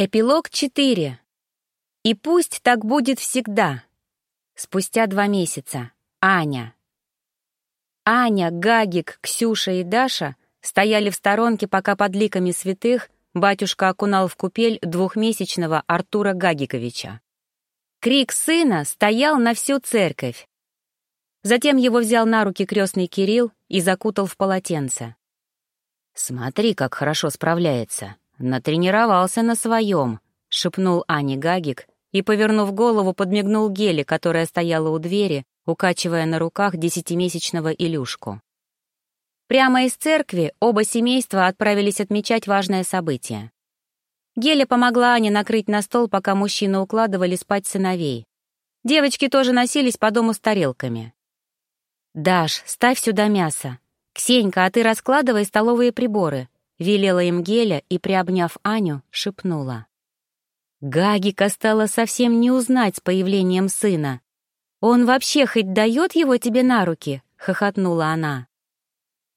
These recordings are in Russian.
Эпилог 4. И пусть так будет всегда. Спустя два месяца. Аня. Аня, Гагик, Ксюша и Даша стояли в сторонке, пока под ликами святых батюшка окунал в купель двухмесячного Артура Гагиковича. Крик сына стоял на всю церковь. Затем его взял на руки крестный Кирилл и закутал в полотенце. «Смотри, как хорошо справляется», «Натренировался на своем», — шепнул Ани Гагик и, повернув голову, подмигнул Геле, которая стояла у двери, укачивая на руках десятимесячного Илюшку. Прямо из церкви оба семейства отправились отмечать важное событие. Геля помогла Ане накрыть на стол, пока мужчины укладывали спать сыновей. Девочки тоже носились по дому с тарелками. «Даш, ставь сюда мясо. Ксенька, а ты раскладывай столовые приборы. Велела им Геля и, приобняв Аню, шепнула. Гагика стала совсем не узнать с появлением сына. «Он вообще хоть дает его тебе на руки?» — хохотнула она.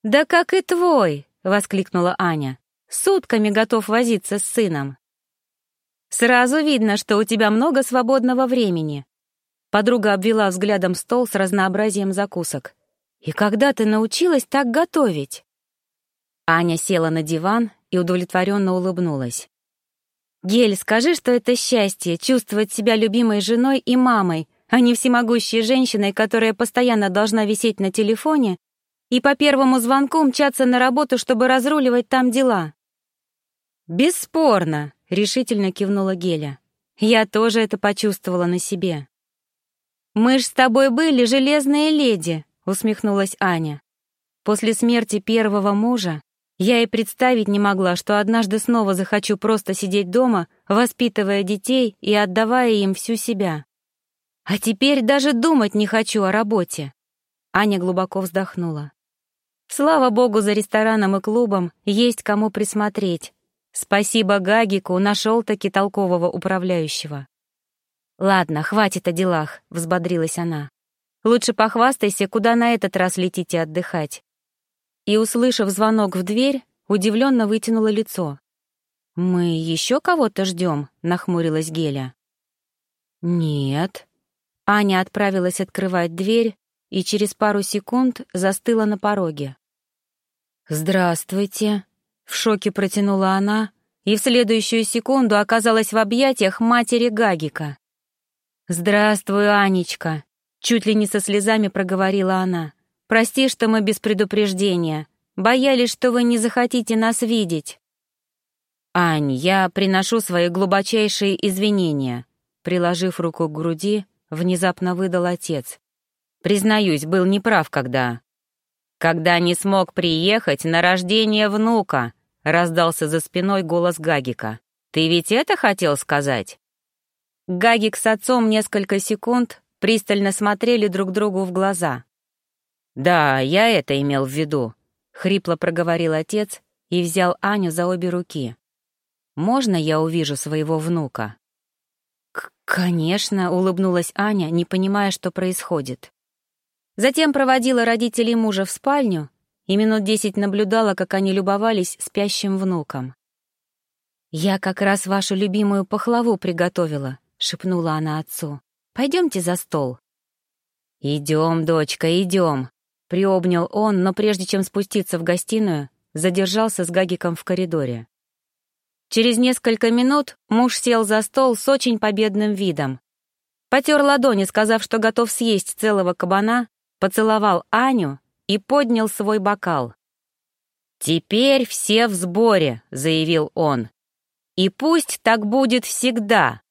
«Да как и твой!» — воскликнула Аня. «Сутками готов возиться с сыном». «Сразу видно, что у тебя много свободного времени». Подруга обвела взглядом стол с разнообразием закусок. «И когда ты научилась так готовить?» Аня села на диван и удовлетворенно улыбнулась. «Гель, скажи, что это счастье — чувствовать себя любимой женой и мамой, а не всемогущей женщиной, которая постоянно должна висеть на телефоне и по первому звонку мчаться на работу, чтобы разруливать там дела». «Бесспорно», — решительно кивнула Геля. «Я тоже это почувствовала на себе». «Мы ж с тобой были железные леди», — усмехнулась Аня. После смерти первого мужа я и представить не могла, что однажды снова захочу просто сидеть дома, воспитывая детей и отдавая им всю себя. А теперь даже думать не хочу о работе. Аня глубоко вздохнула. Слава богу, за рестораном и клубом есть кому присмотреть. Спасибо Гагику, нашел-таки толкового управляющего. «Ладно, хватит о делах», — взбодрилась она. «Лучше похвастайся, куда на этот раз летите отдыхать и, услышав звонок в дверь, удивленно вытянула лицо. «Мы еще кого-то ждем?» — нахмурилась Геля. «Нет». Аня отправилась открывать дверь и через пару секунд застыла на пороге. «Здравствуйте», — в шоке протянула она и в следующую секунду оказалась в объятиях матери Гагика. «Здравствуй, Анечка», — чуть ли не со слезами проговорила она. Прости, что мы без предупреждения. Боялись, что вы не захотите нас видеть». «Ань, я приношу свои глубочайшие извинения», приложив руку к груди, внезапно выдал отец. «Признаюсь, был неправ, когда...» «Когда не смог приехать на рождение внука», раздался за спиной голос Гагика. «Ты ведь это хотел сказать?» Гагик с отцом несколько секунд пристально смотрели друг другу в глаза. «Да, я это имел в виду», — хрипло проговорил отец и взял Аню за обе руки. «Можно я увижу своего внука?» «Конечно», — улыбнулась Аня, не понимая, что происходит. Затем проводила родителей мужа в спальню и минут десять наблюдала, как они любовались спящим внуком. «Я как раз вашу любимую пахлаву приготовила», — шепнула она отцу. «Пойдемте за стол». «Идем, дочка, идем», Приобнял он, но прежде чем спуститься в гостиную, задержался с Гагиком в коридоре. Через несколько минут муж сел за стол с очень победным видом. Потер ладони, сказав, что готов съесть целого кабана, поцеловал Аню и поднял свой бокал. «Теперь все в сборе», — заявил он. «И пусть так будет всегда».